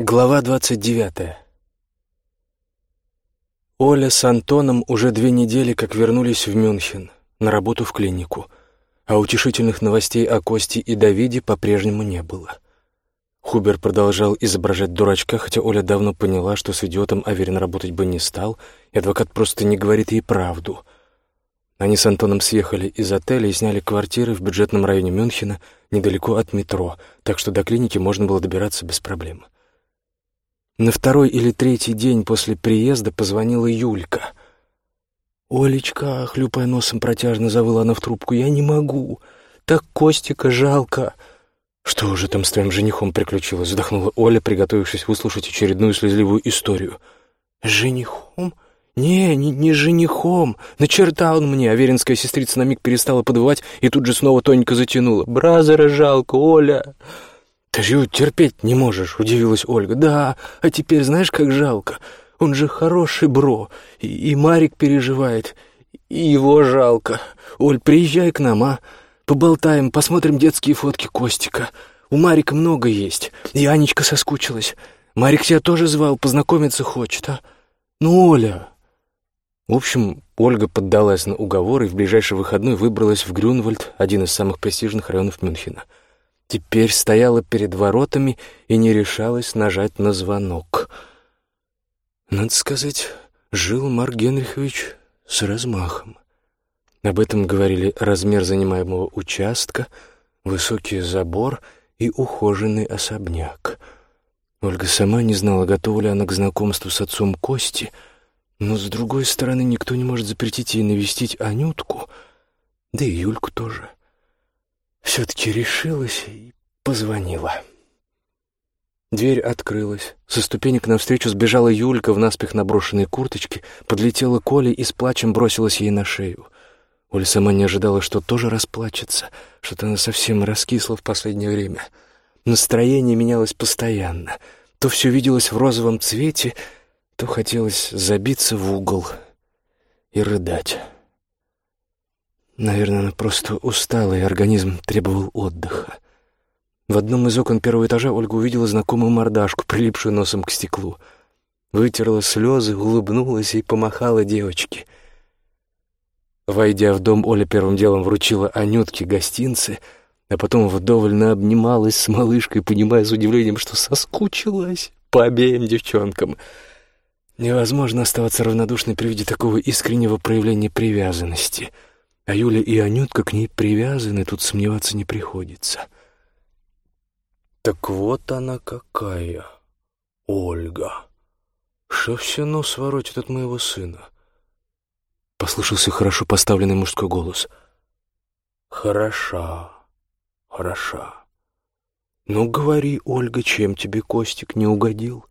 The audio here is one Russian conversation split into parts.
Глава двадцать девятая. Оля с Антоном уже две недели как вернулись в Мюнхен на работу в клинику, а утешительных новостей о Косте и Давиде по-прежнему не было. Хубер продолжал изображать дурачка, хотя Оля давно поняла, что с идиотом Аверин работать бы не стал, и адвокат просто не говорит ей правду. Они с Антоном съехали из отеля и сняли квартиры в бюджетном районе Мюнхена, недалеко от метро, так что до клиники можно было добираться без проблем. — на второй или третий день после приезда позвонила Юлька. «Олечка», — хлюпая носом протяжно завыла она в трубку, — «я не могу. Так Костика жалко». «Что уже там с твоим женихом приключилось?» — вздохнула Оля, приготовившись выслушать очередную слезливую историю. женихом? Не, не, не женихом. На черта он мне!» Аверинская сестрица на миг перестала подвывать и тут же снова тоненько затянула. «Бразера жалко, Оля!» «Ты же его терпеть не можешь», — удивилась Ольга. «Да, а теперь знаешь, как жалко? Он же хороший бро, и, и Марик переживает, и его жалко. Оль, приезжай к нам, а? Поболтаем, посмотрим детские фотки Костика. У Марика много есть, и Анечка соскучилась. Марик тебя тоже звал, познакомиться хочет, а? Ну, Оля...» В общем, Ольга поддалась на уговор и в ближайший выходной выбралась в Грюнвальд, один из самых престижных районов Мюнхена — теперь стояла перед воротами и не решалась нажать на звонок. Надо сказать, жил Марк Генрихович с размахом. Об этом говорили размер занимаемого участка, высокий забор и ухоженный особняк. Ольга сама не знала, готова ли она к знакомству с отцом Кости, но, с другой стороны, никто не может запретить ей навестить Анютку, да и Юльку тоже все-таки решилась и позвонила. Дверь открылась. Со ступенек навстречу сбежала Юлька в наспех наброшенной курточке, подлетела Коля и с плачем бросилась ей на шею. Оля сама не ожидала, что тоже расплачется, что-то она совсем раскисла в последнее время. Настроение менялось постоянно. То все виделось в розовом цвете, то хотелось забиться в угол и рыдать. Наверное, она просто устала, и организм требовал отдыха. В одном из окон первого этажа Ольга увидела знакомую мордашку, прилипшую носом к стеклу. Вытерла слезы, улыбнулась и помахала девочке. Войдя в дом, Оля первым делом вручила Анютке гостинцы, а потом вдоволь обнималась с малышкой, понимая с удивлением, что соскучилась по обеим девчонкам. Невозможно оставаться равнодушной при виде такого искреннего проявления привязанности — а Юля и Анютка к ней привязаны, тут сомневаться не приходится. Так вот она какая, Ольга. Что все нос воротит от моего сына? Послышался хорошо поставленный мужской голос. Хороша, хороша. Ну, говори, Ольга, чем тебе Костик не угодил?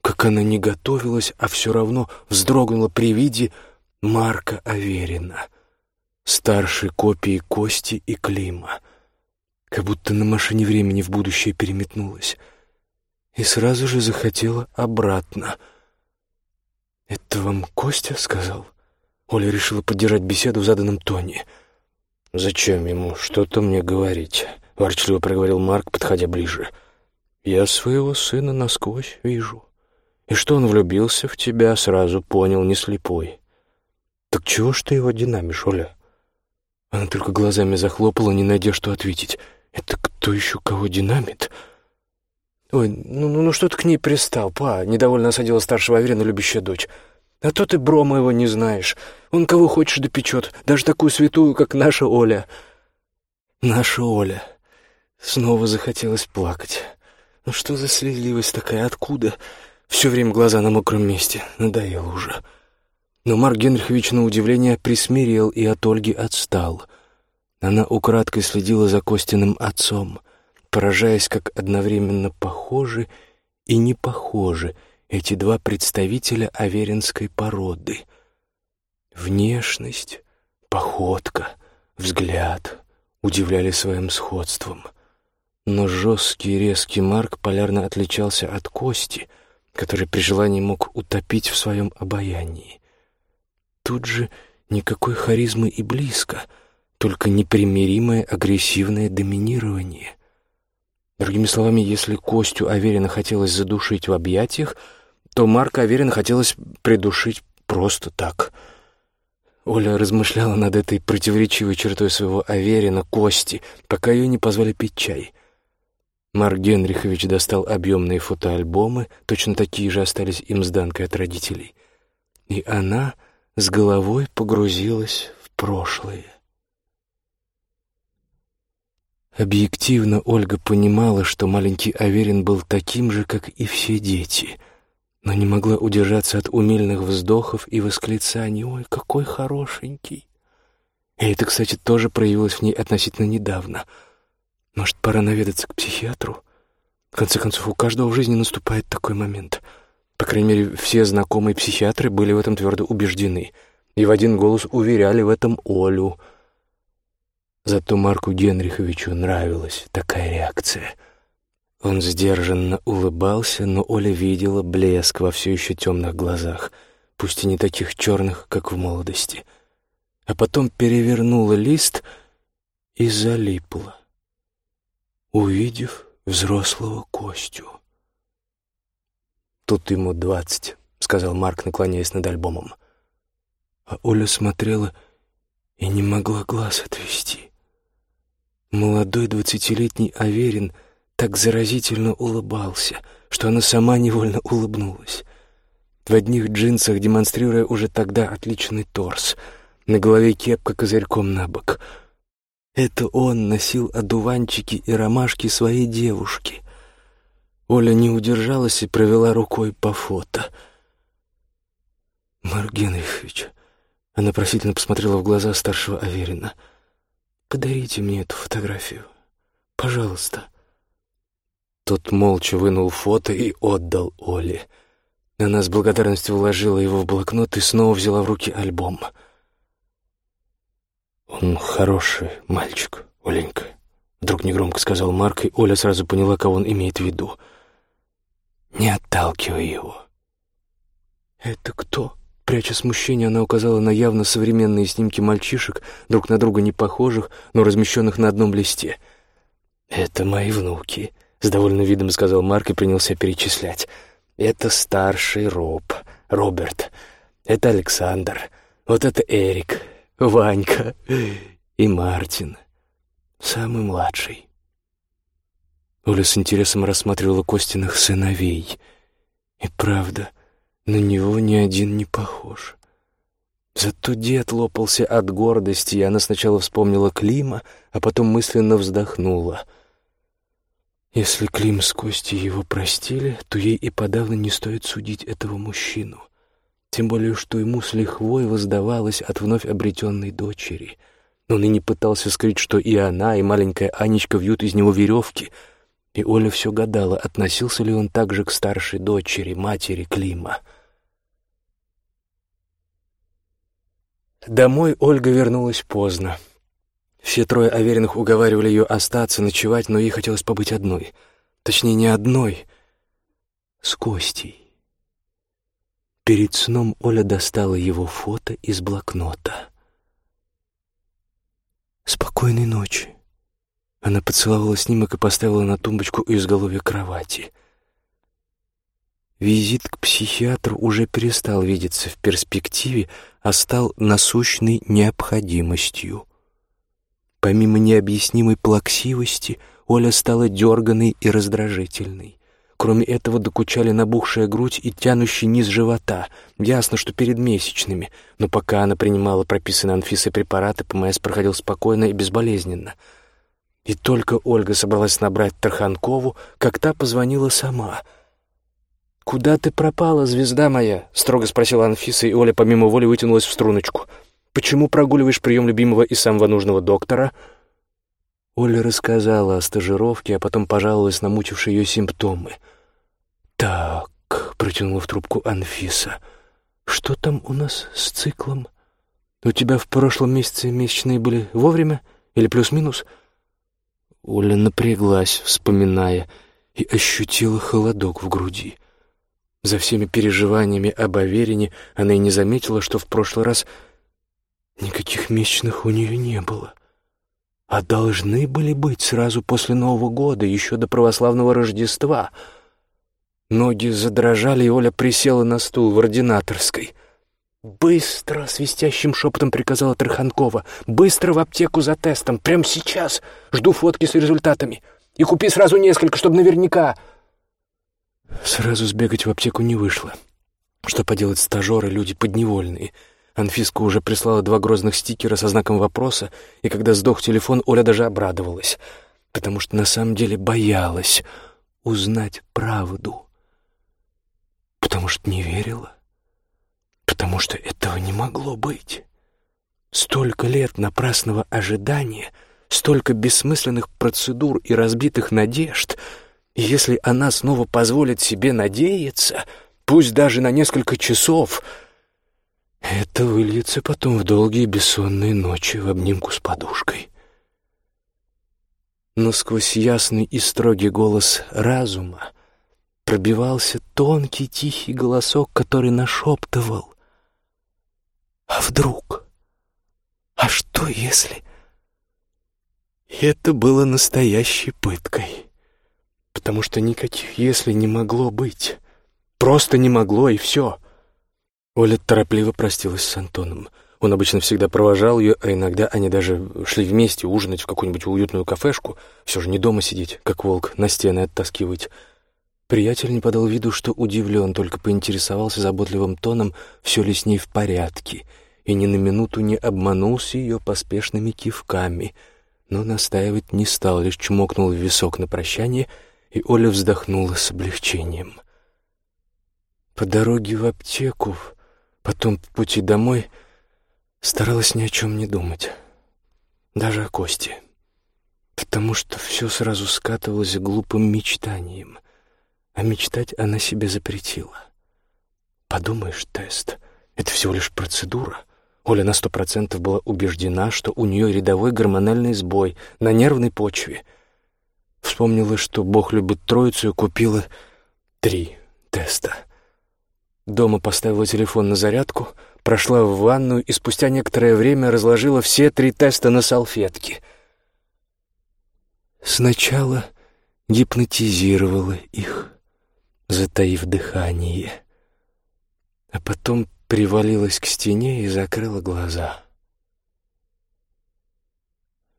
Как она не готовилась, а все равно вздрогнула при виде Марка Аверина — старшей копии Кости и Клима, как будто на машине времени в будущее переметнулась, и сразу же захотела обратно. «Это вам Костя сказал?» Оля решила поддержать беседу в заданном тоне. «Зачем ему что-то мне говорить?» — ворчливо проговорил Марк, подходя ближе. «Я своего сына насквозь вижу. И что он влюбился в тебя, сразу понял, не слепой. Так чего ж ты его динамишь, Оля?» Она только глазами захлопала, не найдя, что ответить. «Это кто еще кого динамит?» «Ой, ну, ну, ну что ты к ней пристал, па?» — недовольно осадила старшего Аверина любящая дочь. «А то ты Брома его не знаешь. Он кого хочешь допечет, даже такую святую, как наша Оля». «Наша Оля». Снова захотелось плакать. «Ну что за слезливость такая? Откуда?» Все время глаза на мокром месте. Надоело уже. Но Марк Генрихович, на удивление, присмирел и от Ольги отстал. Она украдкой следила за Костиным отцом, поражаясь, как одновременно похожи и не похожи эти два представителя аверинской породы. Внешность, походка, взгляд удивляли своим сходством. Но жесткий резкий Марк полярно отличался от Кости, который при желании мог утопить в своем обаянии. Тут же никакой харизмы и близко, только непримиримое агрессивное доминирование. Другими словами, если Костю Аверина хотелось задушить в объятиях, то Марка Аверина хотелось придушить просто так. Оля размышляла над этой противоречивой чертой своего Аверина, Кости, пока ее не позвали пить чай. Марк Генрихович достал объемные фотоальбомы, точно такие же остались им с Данкой от родителей. И она с головой погрузилась в прошлое. Объективно Ольга понимала, что маленький Аверин был таким же, как и все дети, но не могла удержаться от умильных вздохов и восклицаний «Ой, какой хорошенький!». И это, кстати, тоже проявилось в ней относительно недавно. Может, пора наведаться к психиатру? В конце концов, у каждого в жизни наступает такой момент. По крайней мере, все знакомые психиатры были в этом твердо убеждены и в один голос уверяли в этом Олю — Зато Марку Генриховичу нравилась такая реакция. Он сдержанно улыбался, но Оля видела блеск во все еще темных глазах, пусть и не таких черных, как в молодости. А потом перевернула лист и залипла, увидев взрослого Костю. «Тут ему двадцать», — сказал Марк, наклоняясь над альбомом. А Оля смотрела и не могла глаз отвести. Молодой двадцатилетний Аверин так заразительно улыбался, что она сама невольно улыбнулась. В одних джинсах, демонстрируя уже тогда отличный торс, на голове кепка козырьком на бок. Это он носил одуванчики и ромашки своей девушки. Оля не удержалась и провела рукой по фото. «Марк Генрихович», — она просительно посмотрела в глаза старшего Аверина — Подарите мне эту фотографию. Пожалуйста». Тот молча вынул фото и отдал Оле. Она с благодарностью вложила его в блокнот и снова взяла в руки альбом. «Он хороший мальчик, Оленька», — вдруг негромко сказал Марк, и Оля сразу поняла, кого он имеет в виду. «Не отталкивай его». «Это кто?» Пряча смущение, она указала на явно современные снимки мальчишек, друг на друга не похожих, но размещенных на одном листе. «Это мои внуки», — с довольным видом сказал Марк и принялся перечислять. «Это старший Роб, Роберт. Это Александр. Вот это Эрик, Ванька и Мартин, самый младший». Оля с интересом рассматривала Костиных сыновей. И правда — на него ни один не похож. Зато дед лопался от гордости, и она сначала вспомнила Клима, а потом мысленно вздохнула. Если Клим с Костей его простили, то ей и подавно не стоит судить этого мужчину. Тем более, что ему с лихвой воздавалось от вновь обретенной дочери. Он и не пытался скрыть, что и она, и маленькая Анечка вьют из него веревки. И Оля все гадала, относился ли он также к старшей дочери, матери Клима. — Домой Ольга вернулась поздно. Все трое Авериных уговаривали ее остаться, ночевать, но ей хотелось побыть одной. Точнее, не одной, с Костей. Перед сном Оля достала его фото из блокнота. «Спокойной ночи». Она поцеловала снимок и поставила на тумбочку у изголовья кровати — Визит к психиатру уже перестал видеться в перспективе, а стал насущной необходимостью. Помимо необъяснимой плаксивости, Оля стала дерганной и раздражительной. Кроме этого докучали набухшая грудь и тянущий низ живота. Ясно, что перед месячными, но пока она принимала прописанные Анфисой препараты, ПМС проходил спокойно и безболезненно. И только Ольга собралась набрать Тарханкову, как та позвонила сама — «Куда ты пропала, звезда моя?» — строго спросила Анфиса, и Оля помимо воли вытянулась в струночку. «Почему прогуливаешь прием любимого и самого нужного доктора?» Оля рассказала о стажировке, а потом пожаловалась на мучившие ее симптомы. «Так», — протянула в трубку Анфиса, — «что там у нас с циклом? У тебя в прошлом месяце месячные были вовремя или плюс-минус?» Оля напряглась, вспоминая, и ощутила холодок в груди. За всеми переживаниями об Аверине она и не заметила, что в прошлый раз никаких месячных у нее не было. а должны были быть сразу после Нового года, еще до православного Рождества. Ноги задрожали, и Оля присела на стул в ординаторской. «Быстро!» — свистящим шепотом приказала Троханкова. «Быстро в аптеку за тестом! Прямо сейчас! Жду фотки с результатами! И купи сразу несколько, чтобы наверняка...» Сразу сбегать в аптеку не вышло. Что поделать стажеры, люди подневольные — Анфиска уже прислала два грозных стикера со знаком вопроса, и когда сдох телефон, Оля даже обрадовалась, потому что на самом деле боялась узнать правду. Потому что не верила. Потому что этого не могло быть. Столько лет напрасного ожидания, столько бессмысленных процедур и разбитых надежд, и если она снова позволит себе надеяться, пусть даже на несколько часов — это выльется потом в долгие бессонные ночи в обнимку с подушкой. Но сквозь ясный и строгий голос разума пробивался тонкий тихий голосок, который нашептывал. «А вдруг? А что если...» Это было настоящей пыткой, потому что никаких «если» не могло быть. Просто не могло, и все — Оля торопливо простилась с Антоном. Он обычно всегда провожал ее, а иногда они даже шли вместе ужинать в какую-нибудь уютную кафешку. Все же не дома сидеть, как волк, на стены оттаскивать. Приятель не подал виду, что удивлен, только поинтересовался заботливым тоном, все ли с ней в порядке, и ни на минуту не обманулся ее поспешными кивками, но настаивать не стал, лишь чмокнул в висок на прощание, и Оля вздохнула с облегчением. По дороге в аптеку Потом по пути домой старалась ни о чем не думать, даже о Косте, потому что все сразу скатывалось глупым мечтанием, а мечтать она себе запретила. Подумаешь, тест — это всего лишь процедура. Оля на сто процентов была убеждена, что у нее рядовой гормональный сбой на нервной почве. Вспомнила, что Бог любит троицу и купила три теста — Дома поставила телефон на зарядку, прошла в ванную и спустя некоторое время разложила все три теста на салфетке. Сначала гипнотизировала их, затаив дыхание, а потом привалилась к стене и закрыла глаза.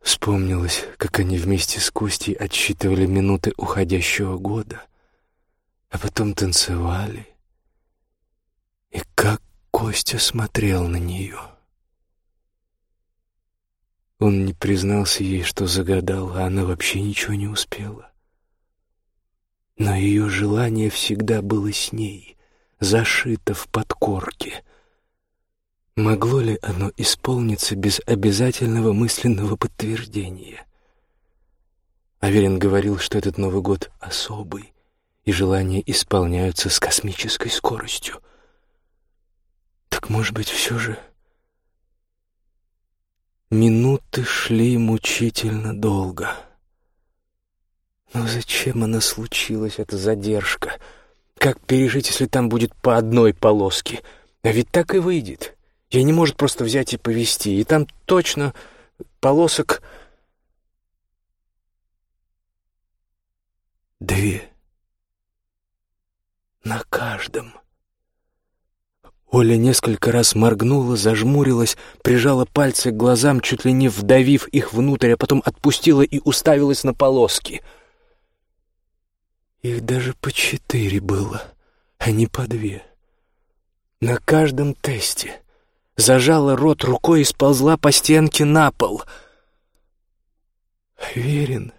Вспомнилось, как они вместе с Костей отсчитывали минуты уходящего года, а потом танцевали — и как Костя смотрел на нее. Он не признался ей, что загадал, а она вообще ничего не успела. Но ее желание всегда было с ней, зашито в подкорке. Могло ли оно исполниться без обязательного мысленного подтверждения? Аверин говорил, что этот Новый год особый, и желания исполняются с космической скоростью — так, может быть, все же... Минуты шли мучительно долго. Но зачем она случилась, эта задержка? Как пережить, если там будет по одной полоске? А ведь так и выйдет. Я не может просто взять и повести, и там точно полосок... Две. На каждом. Оля несколько раз моргнула, зажмурилась, прижала пальцы к глазам, чуть ли не вдавив их внутрь, а потом отпустила и уставилась на полоски. Их даже по четыре было, а не по две. На каждом тесте зажала рот рукой и сползла по стенке на пол. «Верен,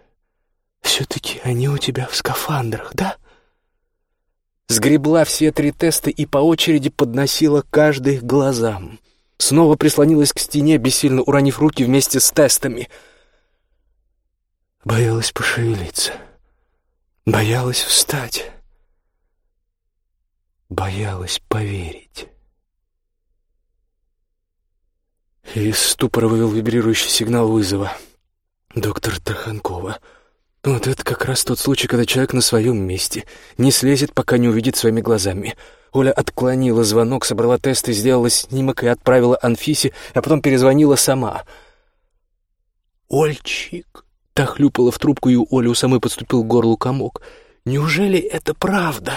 все-таки они у тебя в скафандрах, да?» сгребла все три теста и по очереди подносила каждый к глазам. Снова прислонилась к стене, бессильно уронив руки вместе с тестами. Боялась пошевелиться. Боялась встать. Боялась поверить. Из ступора вывел вибрирующий сигнал вызова. Доктор Тарханкова. Вот это как раз тот случай, когда человек на своем месте, не слезет, пока не увидит своими глазами. Оля отклонила звонок, собрала тесты, сделала снимок и отправила Анфисе, а потом перезвонила сама. Ольчик!» Та хлюпала в трубку, и у Оли у самой подступил к горлу комок. «Неужели это правда?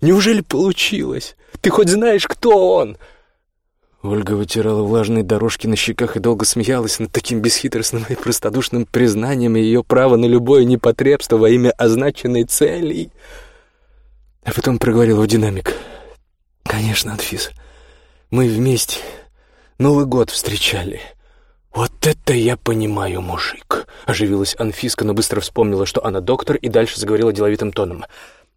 Неужели получилось? Ты хоть знаешь, кто он?» Ольга вытирала влажные дорожки на щеках и долго смеялась над таким бесхитростным и простодушным признанием ее права на любое непотребство во имя означенной цели. А потом проговорила в динамик. «Конечно, Анфиса, мы вместе Новый год встречали. Вот это я понимаю, мужик!» Оживилась Анфиска, но быстро вспомнила, что она доктор, и дальше заговорила деловитым тоном.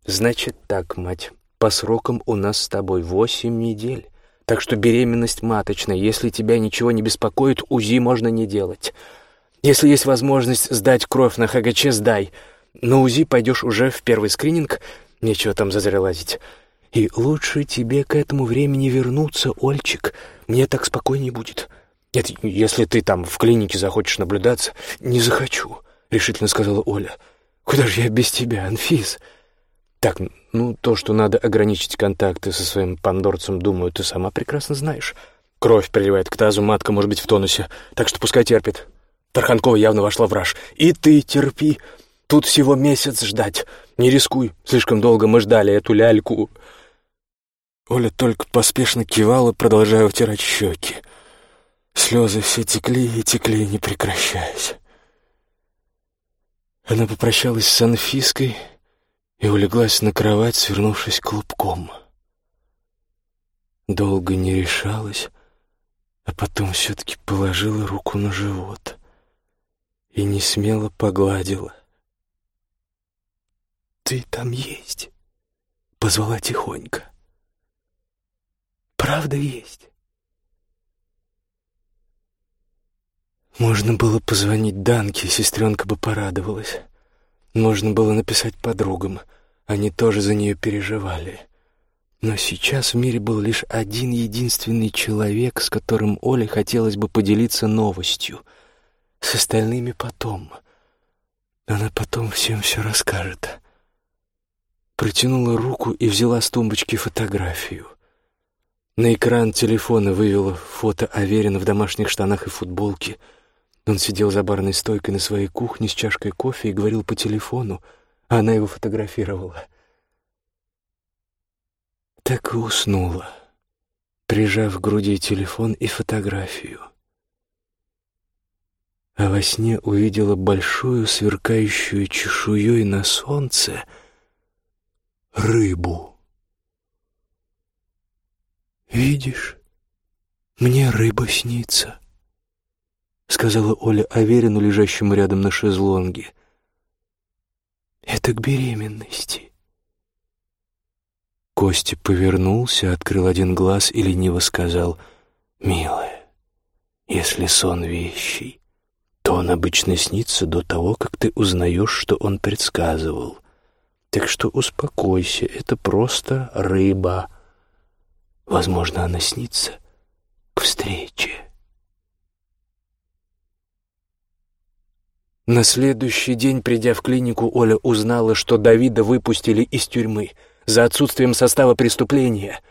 «Значит так, мать, по срокам у нас с тобой восемь недель». Так что беременность маточная. Если тебя ничего не беспокоит, УЗИ можно не делать. Если есть возможность сдать кровь на ХГЧ, сдай. На УЗИ пойдешь уже в первый скрининг. Нечего там зазря лазить. И лучше тебе к этому времени вернуться, Ольчик. Мне так спокойнее будет. Нет, если ты там в клинике захочешь наблюдаться, не захочу, — решительно сказала Оля. Куда же я без тебя, Анфис? Так, ну, то, что надо ограничить контакты со своим пандорцем, думаю, ты сама прекрасно знаешь. Кровь приливает к тазу, матка может быть в тонусе, так что пускай терпит. Тарханкова явно вошла в раж. И ты терпи. Тут всего месяц ждать. Не рискуй. Слишком долго мы ждали эту ляльку. Оля только поспешно кивала, продолжая утирать щеки. Слезы все текли и текли, не прекращаясь. Она попрощалась с Анфиской и улеглась на кровать, свернувшись клубком. Долго не решалась, а потом все-таки положила руку на живот и не смело погладила. «Ты там есть?» — позвала тихонько. «Правда есть?» Можно было позвонить Данке, сестренка бы порадовалась. Можно было написать подругам, они тоже за нее переживали. Но сейчас в мире был лишь один единственный человек, с которым Оле хотелось бы поделиться новостью. С остальными потом. Она потом всем все расскажет. Протянула руку и взяла с тумбочки фотографию. На экран телефона вывела фото Аверина в домашних штанах и футболке — он сидел за барной стойкой на своей кухне с чашкой кофе и говорил по телефону, а она его фотографировала. Так и уснула, прижав к груди телефон и фотографию. А во сне увидела большую, сверкающую чешуей на солнце рыбу. «Видишь, мне рыба снится». — сказала Оля Аверину, лежащему рядом на шезлонге. «Это к беременности». Костя повернулся, открыл один глаз и лениво сказал, «Милая, если сон вещий, то он обычно снится до того, как ты узнаешь, что он предсказывал. Так что успокойся, это просто рыба. Возможно, она снится к встрече». На следующий день, придя в клинику, Оля узнала, что Давида выпустили из тюрьмы за отсутствием состава преступления —